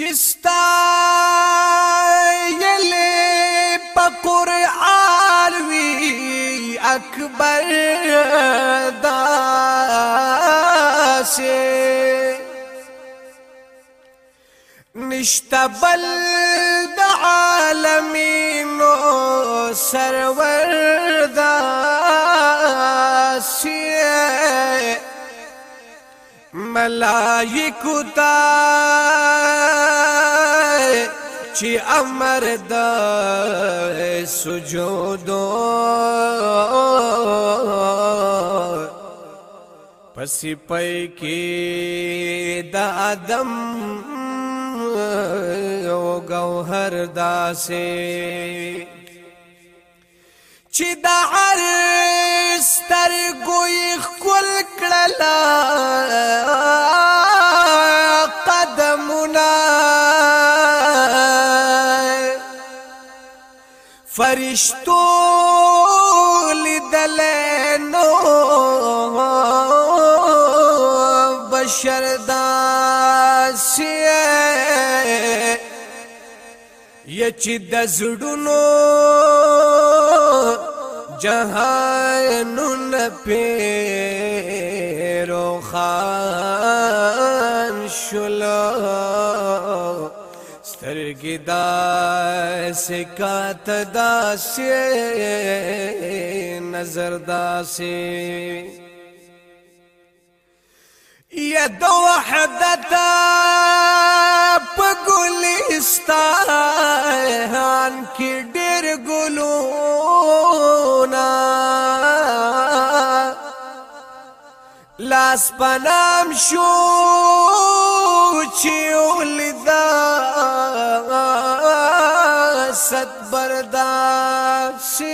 چستا یلی پا قرآن وی اکبر دا سے نشتا بل دا عالمینو سرور دا ملائکو تا چی امر دا سجودو پسی پی کی دا آدم او گوہر دا سے چی دا عرس سترګو یې خپل کړل. قدمونه. فرشتو لیدل نو بشر داسې یچ د زړونو یچی دزڑنو جہان پیرو خان شلو سترگی دا سکات دا سی نظر دا سی یہ دو وحدتا پگلستان کی ڈیر گلونا لاس پنام شو چیولی دا ست برداشیے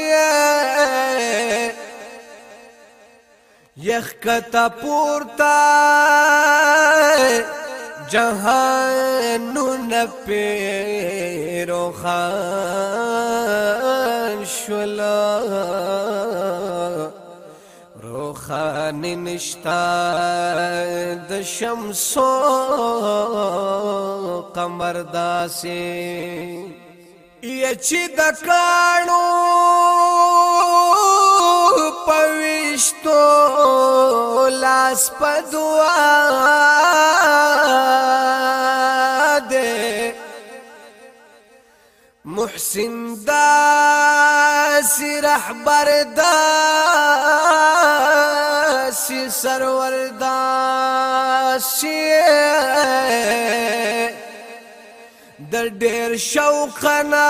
یخ کتا پورتا جہان پیرو خان شلا روخان نشتا د شمسو قمر داسې یا چې د کانو پويشتو لاس پدوا ده محسن داسې رهبر داسې سی سرور دا سی د ډیر شوق نه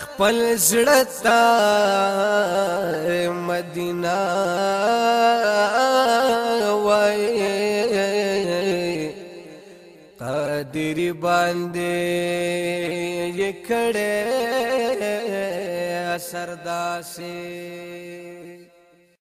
خپل زړه ته مدینه وای قدر باندې یې کړه سرداسي